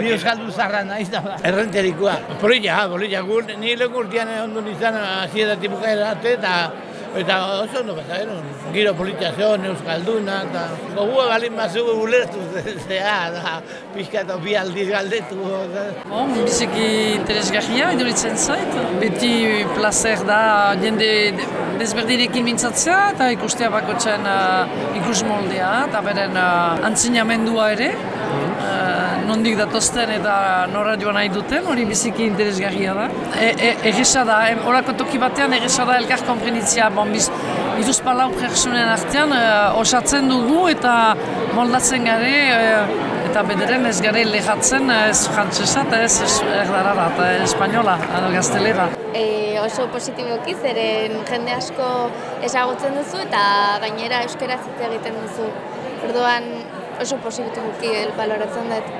Ni euskaldun zarra naiz da. Errenterikoa. Polilla, polilla. Gu, ni leku urtean ondo nizan hasieratik bukaera arte eta eta oso ondo pasa. Giro politia zeon, euskalduna eta gogua galin bazu ulertu zea da pixka eta bi aldiz galdetu. Bon, biziki interesgarria iduritzen zait. Beti placer da jende desberdinekin mintzatzea eta ikustea bakotzen uh, ikus moldea eta beren uh, antzinamendua ere. Uh, nondik datozten eta norra joan nahi duten, hori biziki interesgarria da. E, e, da, em, orako toki batean egesa da elkar komprenitzia, bon, biz, ituz palau pertsonen artean uh, osatzen dugu eta moldatzen gare uh, eta bederen ez gare lehatzen ez frantzesa eta ez erdarara eta espainola, edo gaztelera. E, oso positiboki zeren jende asko ezagutzen duzu eta gainera euskaraz hitz egiten duzu. Orduan oso positiboki baloratzen dut.